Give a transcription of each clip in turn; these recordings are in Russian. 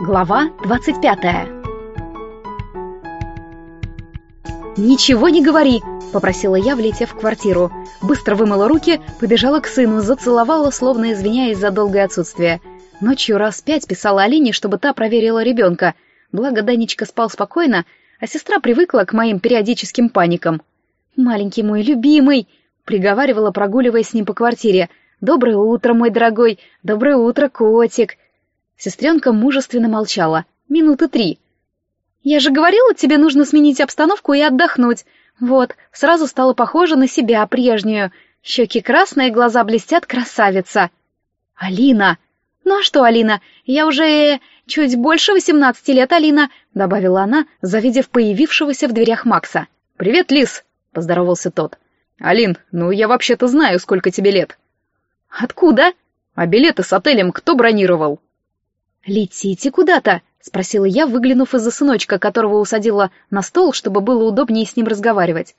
Глава 25 «Ничего не говори!» — попросила я, влетев в квартиру. Быстро вымыла руки, побежала к сыну, зацеловала, словно извиняясь за долгое отсутствие. Ночью раз пять писала Алине, чтобы та проверила ребенка. Благо Данечка спал спокойно, а сестра привыкла к моим периодическим паникам. «Маленький мой любимый!» — приговаривала, прогуливаясь с ним по квартире. «Доброе утро, мой дорогой! Доброе утро, котик!» Сестренка мужественно молчала. Минуты три. «Я же говорила, тебе нужно сменить обстановку и отдохнуть. Вот, сразу стала похожа на себя прежнюю. Щеки красные, глаза блестят, красавица!» «Алина!» «Ну а что, Алина? Я уже чуть больше восемнадцати лет, Алина», — добавила она, завидев появившегося в дверях Макса. «Привет, Лис!» — поздоровался тот. «Алин, ну я вообще-то знаю, сколько тебе лет». «Откуда?» «А билеты с отелем кто бронировал?» «Летите куда-то?» — спросила я, выглянув из-за сыночка, которого усадила на стол, чтобы было удобнее с ним разговаривать.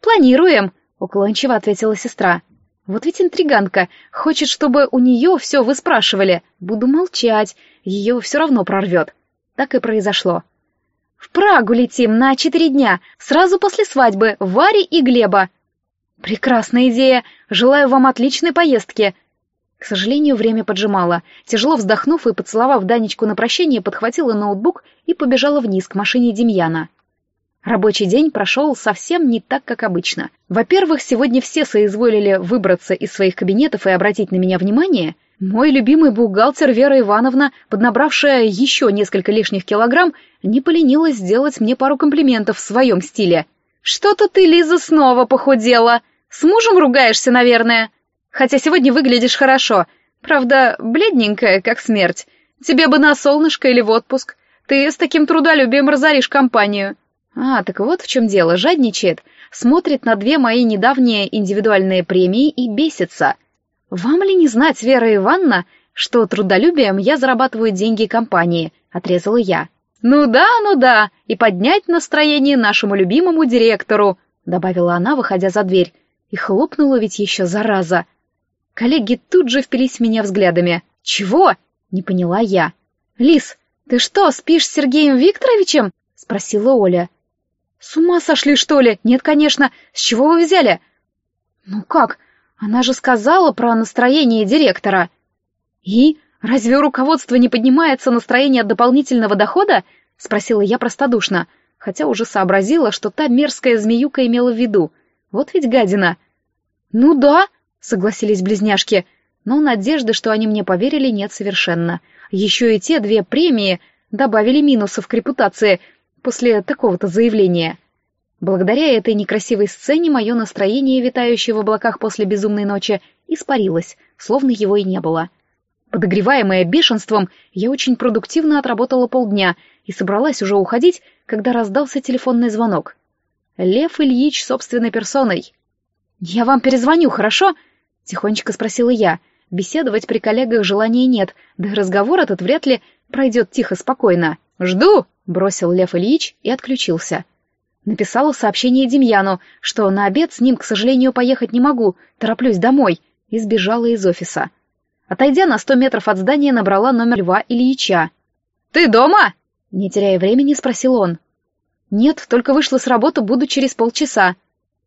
«Планируем», — уклончиво ответила сестра. «Вот ведь интриганка. Хочет, чтобы у нее все вы спрашивали. Буду молчать. Ее все равно прорвет». Так и произошло. «В Прагу летим на четыре дня, сразу после свадьбы, Вари и Глеба». «Прекрасная идея. Желаю вам отличной поездки», к сожалению, время поджимало. Тяжело вздохнув и поцеловав Данечку на прощение, подхватила ноутбук и побежала вниз к машине Демьяна. Рабочий день прошел совсем не так, как обычно. Во-первых, сегодня все соизволили выбраться из своих кабинетов и обратить на меня внимание. Мой любимый бухгалтер Вера Ивановна, поднабравшая еще несколько лишних килограмм, не поленилась сделать мне пару комплиментов в своем стиле. «Что-то ты, Лиза, снова похудела. С мужем ругаешься, наверное?» Хотя сегодня выглядишь хорошо. Правда, бледненькая, как смерть. Тебе бы на солнышко или в отпуск. Ты с таким трудолюбием разоришь компанию. А, так вот в чем дело. Жадничает. Смотрит на две мои недавние индивидуальные премии и бесится. Вам ли не знать, Вера Ивановна, что трудолюбием я зарабатываю деньги компании? Отрезала я. «Ну да, ну да, и поднять настроение нашему любимому директору», — добавила она, выходя за дверь. И хлопнула ведь еще зараза. Коллеги тут же впились в меня взглядами. «Чего?» — не поняла я. «Лис, ты что, спишь с Сергеем Викторовичем?» — спросила Оля. «С ума сошли, что ли? Нет, конечно. С чего вы взяли?» «Ну как? Она же сказала про настроение директора». «И? Разве у руководства не поднимается настроение от дополнительного дохода?» — спросила я простодушно, хотя уже сообразила, что та мерзкая змеюка имела в виду. Вот ведь гадина. «Ну да», согласились близняшки, но надежды, что они мне поверили, нет совершенно. Еще и те две премии добавили минусов к репутации после такого-то заявления. Благодаря этой некрасивой сцене мое настроение, витающее в облаках после безумной ночи, испарилось, словно его и не было. Подогреваемая бешенством, я очень продуктивно отработала полдня и собралась уже уходить, когда раздался телефонный звонок. Лев Ильич собственной персоной. «Я вам перезвоню, хорошо?» — тихонечко спросила я. Беседовать при коллегах желания нет, да и разговор этот вряд ли пройдет тихо-спокойно. «Жду!» — бросил Лев Ильич и отключился. Написала сообщение Демьяну, что на обед с ним, к сожалению, поехать не могу, тороплюсь домой, и сбежала из офиса. Отойдя на сто метров от здания, набрала номер Льва Ильича. «Ты дома?» — не теряя времени, спросил он. «Нет, только вышла с работы, буду через полчаса».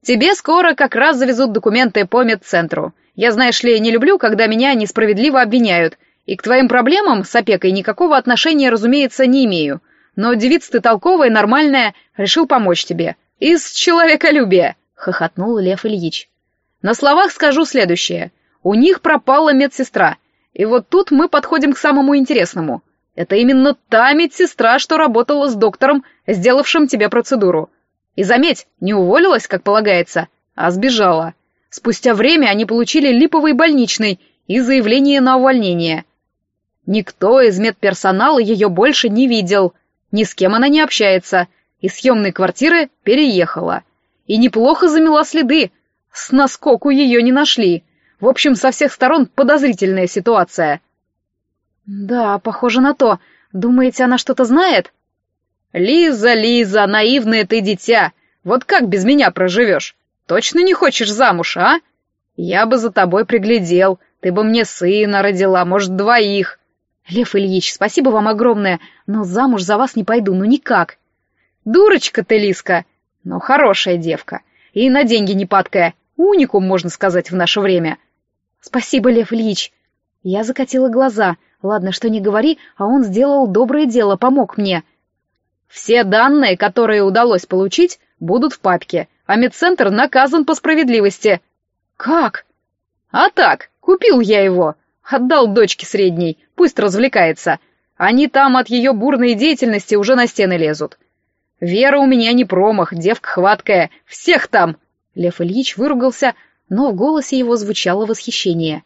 «Тебе скоро как раз завезут документы по медцентру. Я, знаешь ли, не люблю, когда меня несправедливо обвиняют, и к твоим проблемам с опекой никакого отношения, разумеется, не имею. Но девица ты толковая, нормальная, решил помочь тебе. Из человеколюбия!» — хохотнул Лев Ильич. «На словах скажу следующее. У них пропала медсестра. И вот тут мы подходим к самому интересному. Это именно та медсестра, что работала с доктором, сделавшим тебе процедуру. И заметь, не уволилась, как полагается, а сбежала. Спустя время они получили липовый больничный и заявление на увольнение. Никто из медперсонала ее больше не видел, ни с кем она не общается, из съемной квартиры переехала. И неплохо замела следы, с наскоку ее не нашли. В общем, со всех сторон подозрительная ситуация. «Да, похоже на то. Думаете, она что-то знает?» «Лиза, Лиза, наивное ты дитя! Вот как без меня проживешь? Точно не хочешь замуж, а? Я бы за тобой приглядел. Ты бы мне сына родила, может, двоих. Лев Ильич, спасибо вам огромное, но замуж за вас не пойду, ну никак. Дурочка ты, Лиска, но хорошая девка. И на деньги не падкая. Уникум, можно сказать, в наше время. Спасибо, Лев Ильич. Я закатила глаза. Ладно, что не говори, а он сделал доброе дело, помог мне. Все данные, которые удалось получить, будут в папке, а медцентр наказан по справедливости. Как? А так, купил я его. Отдал дочке средней, пусть развлекается. Они там от ее бурной деятельности уже на стены лезут. Вера у меня не промах, девка хваткая, всех там. Лев Ильич выругался, но в голосе его звучало восхищение.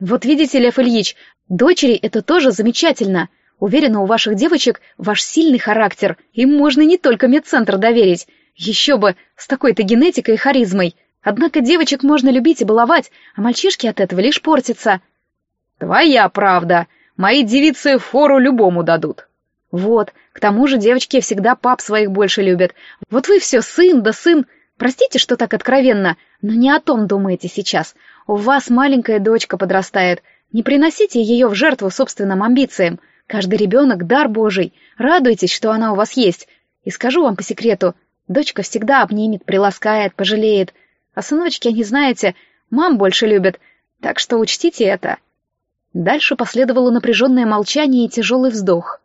Вот видите, Лев Ильич, дочери это тоже замечательно. Уверена, у ваших девочек ваш сильный характер, им можно не только медцентр доверить, еще бы, с такой-то генетикой и харизмой. Однако девочек можно любить и баловать, а мальчишки от этого лишь портятся. Твоя правда. Мои девицы фору любому дадут. Вот, к тому же девочки всегда пап своих больше любят. Вот вы все сын да сын. Простите, что так откровенно, но не о том думаете сейчас. У вас маленькая дочка подрастает. Не приносите ее в жертву собственным амбициям. Каждый ребенок — дар Божий. Радуйтесь, что она у вас есть. И скажу вам по секрету, дочка всегда обнимет, приласкает, пожалеет. А сыночки, они, знаете, мам больше любят, так что учтите это. Дальше последовало напряженное молчание и тяжелый вздох.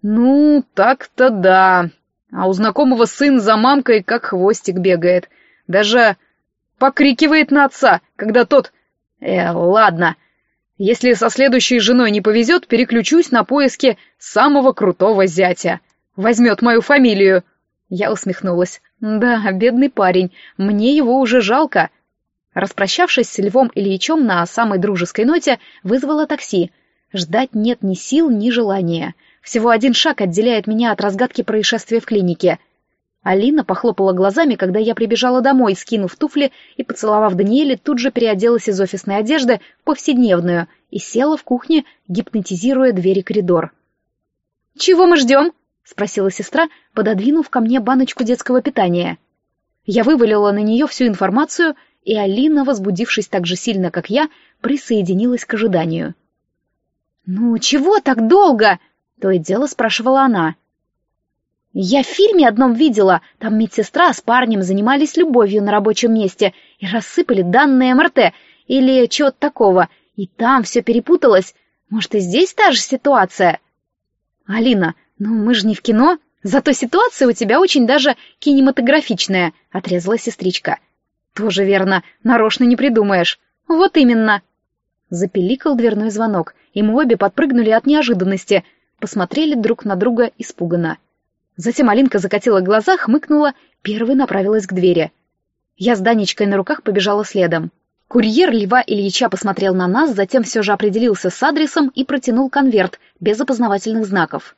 «Ну, так-то да. А у знакомого сын за мамкой как хвостик бегает. Даже покрикивает на отца, когда тот... Э, ладно. Если со следующей женой не повезет, переключусь на поиски самого крутого зятя. Возьмет мою фамилию». Я усмехнулась. «Да, бедный парень, мне его уже жалко». Распрощавшись с Львом Ильичем на самой дружеской ноте, вызвала такси. Ждать нет ни сил, ни желания. Всего один шаг отделяет меня от разгадки происшествия в клинике. Алина похлопала глазами, когда я прибежала домой, скинув туфли и, поцеловав Даниэля, тут же переоделась из офисной одежды в повседневную и села в кухне, гипнотизируя двери коридор. «Чего мы ждем?» — спросила сестра, пододвинув ко мне баночку детского питания. Я вывалила на нее всю информацию, и Алина, возбудившись так же сильно, как я, присоединилась к ожиданию. «Ну, чего так долго?» — то и дело спрашивала она. «Я в фильме одном видела, там медсестра с парнем занимались любовью на рабочем месте и рассыпали данные МРТ или чего-то такого, и там все перепуталось. Может, и здесь та же ситуация?» «Алина, «Ну, мы же не в кино. Зато ситуация у тебя очень даже кинематографичная», — отрезала сестричка. «Тоже верно. Нарочно не придумаешь. Вот именно». Запеликал дверной звонок, и мы обе подпрыгнули от неожиданности, посмотрели друг на друга испуганно. Затем Алинка закатила глаза, хмыкнула, первой направилась к двери. Я с Данечкой на руках побежала следом. Курьер Льва Ильича посмотрел на нас, затем все же определился с адресом и протянул конверт, без опознавательных знаков.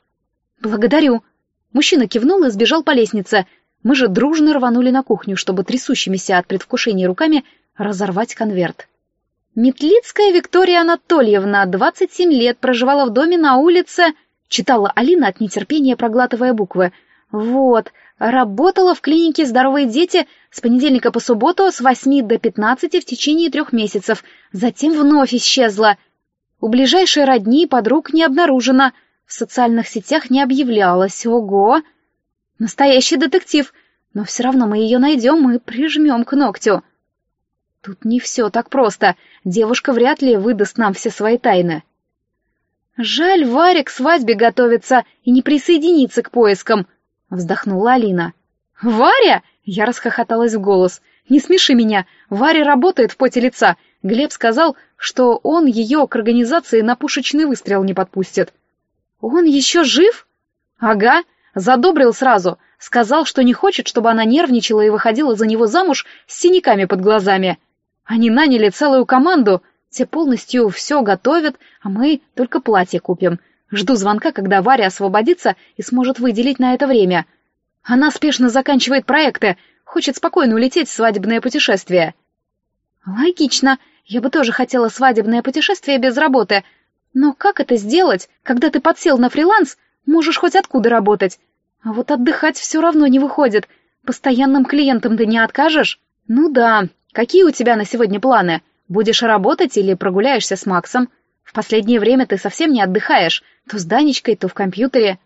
«Благодарю». Мужчина кивнул и сбежал по лестнице. Мы же дружно рванули на кухню, чтобы трясущимися от предвкушения руками разорвать конверт. «Метлицкая Виктория Анатольевна, 27 лет, проживала в доме на улице...» Читала Алина от нетерпения, проглатывая буквы. «Вот, работала в клинике «Здоровые дети» с понедельника по субботу с 8 до 15 в течение трех месяцев, затем вновь исчезла. У ближайшей родни подруг не обнаружено». В социальных сетях не объявлялась. Ого! Настоящий детектив. Но все равно мы ее найдем и прижмем к ногтю. Тут не все так просто. Девушка вряд ли выдаст нам все свои тайны. Жаль, Варя к свадьбе готовится и не присоединится к поискам, вздохнула Алина. Варя? Я расхохоталась в голос. Не смеши меня. Варя работает в поте лица. Глеб сказал, что он ее к организации на пушечный выстрел не подпустит. «Он еще жив?» «Ага, задобрил сразу. Сказал, что не хочет, чтобы она нервничала и выходила за него замуж с синяками под глазами. Они наняли целую команду, те полностью все готовят, а мы только платье купим. Жду звонка, когда Варя освободится и сможет выделить на это время. Она спешно заканчивает проекты, хочет спокойно улететь в свадебное путешествие». «Логично. Я бы тоже хотела свадебное путешествие без работы», но как это сделать, когда ты подсел на фриланс, можешь хоть откуда работать? А вот отдыхать все равно не выходит. Постоянным клиентам ты не откажешь? Ну да. Какие у тебя на сегодня планы? Будешь работать или прогуляешься с Максом? В последнее время ты совсем не отдыхаешь, то с Данечкой, то в компьютере.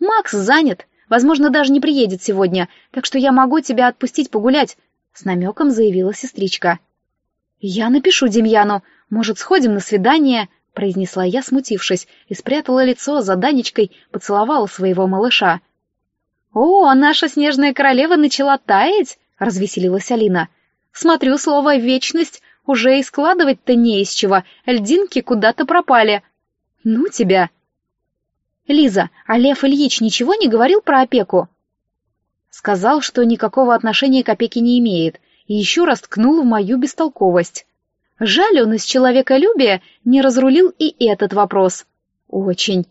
Макс занят, возможно, даже не приедет сегодня, так что я могу тебя отпустить погулять, с намеком заявила сестричка. Я напишу Демьяну, может, сходим на свидание, произнесла я, смутившись, и спрятала лицо за Данечкой, поцеловала своего малыша. «О, наша снежная королева начала таять!» — развеселилась Алина. «Смотрю, слово «вечность» уже и складывать-то не из чего, льдинки куда-то пропали. Ну тебя!» «Лиза, а Лев Ильич ничего не говорил про опеку?» Сказал, что никакого отношения к опеке не имеет, и еще раз ткнул в мою бестолковость. Жаль, он из человеколюбия не разрулил и этот вопрос. Очень.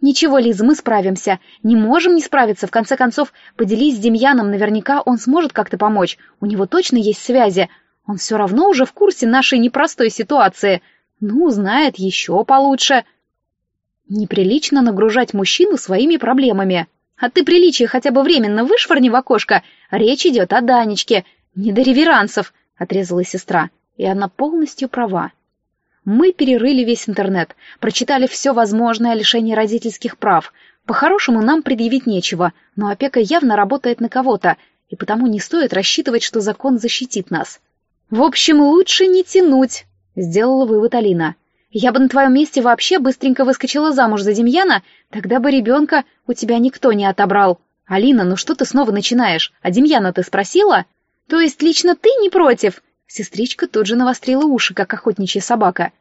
«Ничего, Лиза, мы справимся. Не можем не справиться. В конце концов, поделись с Демьяном, наверняка он сможет как-то помочь. У него точно есть связи. Он все равно уже в курсе нашей непростой ситуации. Ну, знает еще получше». Неприлично нагружать мужчину своими проблемами. А ты приличие хотя бы временно вышвырни в окошко. Речь идет о Данечке. Не до реверансов, — отрезала сестра. И она полностью права. Мы перерыли весь интернет, прочитали все возможное о лишении родительских прав. По-хорошему нам предъявить нечего, но опека явно работает на кого-то, и потому не стоит рассчитывать, что закон защитит нас. В общем, лучше не тянуть, сделала вывод Алина. Я бы на твоем месте вообще быстренько выскочила замуж за Демьяна, тогда бы ребенка у тебя никто не отобрал. Алина, ну что ты снова начинаешь? А Демьяна ты спросила? То есть лично ты не против? Сестричка тут же навострила уши, как охотничья собака.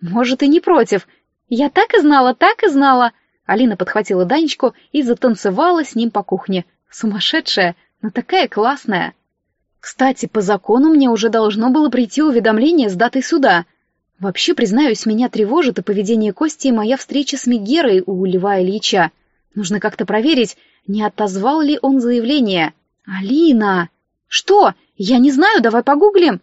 «Может, и не против. Я так и знала, так и знала!» Алина подхватила Данечку и затанцевала с ним по кухне. Сумасшедшая, но такая классная. Кстати, по закону мне уже должно было прийти уведомление с датой суда. Вообще, признаюсь, меня тревожит и поведение Кости и моя встреча с Мегерой у Льва Ильича. Нужно как-то проверить, не отозвал ли он заявление. «Алина!» «Что? Я не знаю, давай погуглим!»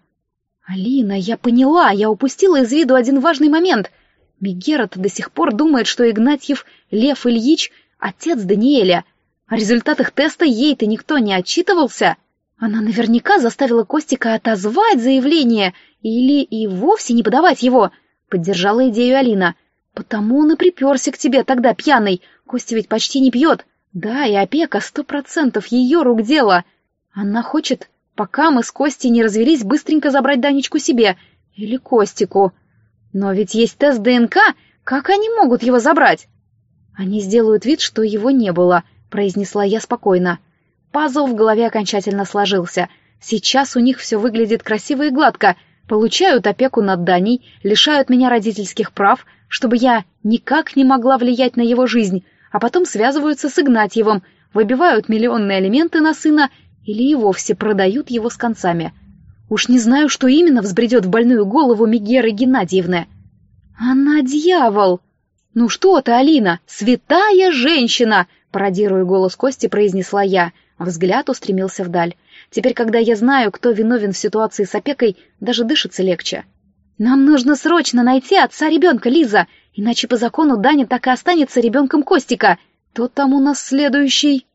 «Алина, я поняла, я упустила из виду один важный момент. Мегера-то до сих пор думает, что Игнатьев Лев Ильич — отец Даниэля. О результатах теста ей-то никто не отчитывался. Она наверняка заставила Костика отозвать заявление или и вовсе не подавать его», — поддержала идею Алина. «Потому он и приперся к тебе тогда пьяный. Костя ведь почти не пьет. Да, и опека сто процентов ее рук дело. Она хочет, пока мы с Костей не развелись, быстренько забрать Данечку себе. Или Костику. Но ведь есть тест ДНК. Как они могут его забрать? Они сделают вид, что его не было, произнесла я спокойно. Пазл в голове окончательно сложился. Сейчас у них все выглядит красиво и гладко. Получают опеку над Даней, лишают меня родительских прав, чтобы я никак не могла влиять на его жизнь, а потом связываются с Игнатьевым, выбивают миллионные алименты на сына или и вовсе продают его с концами. Уж не знаю, что именно взбредет в больную голову Мегеры Геннадьевны. Она дьявол! Ну что ты, Алина, святая женщина! Пародируя голос Кости, произнесла я. Взгляд устремился вдаль. Теперь, когда я знаю, кто виновен в ситуации с опекой, даже дышится легче. Нам нужно срочно найти отца ребенка, Лиза, иначе по закону Даня так и останется ребенком Костика. Тот там у нас следующий.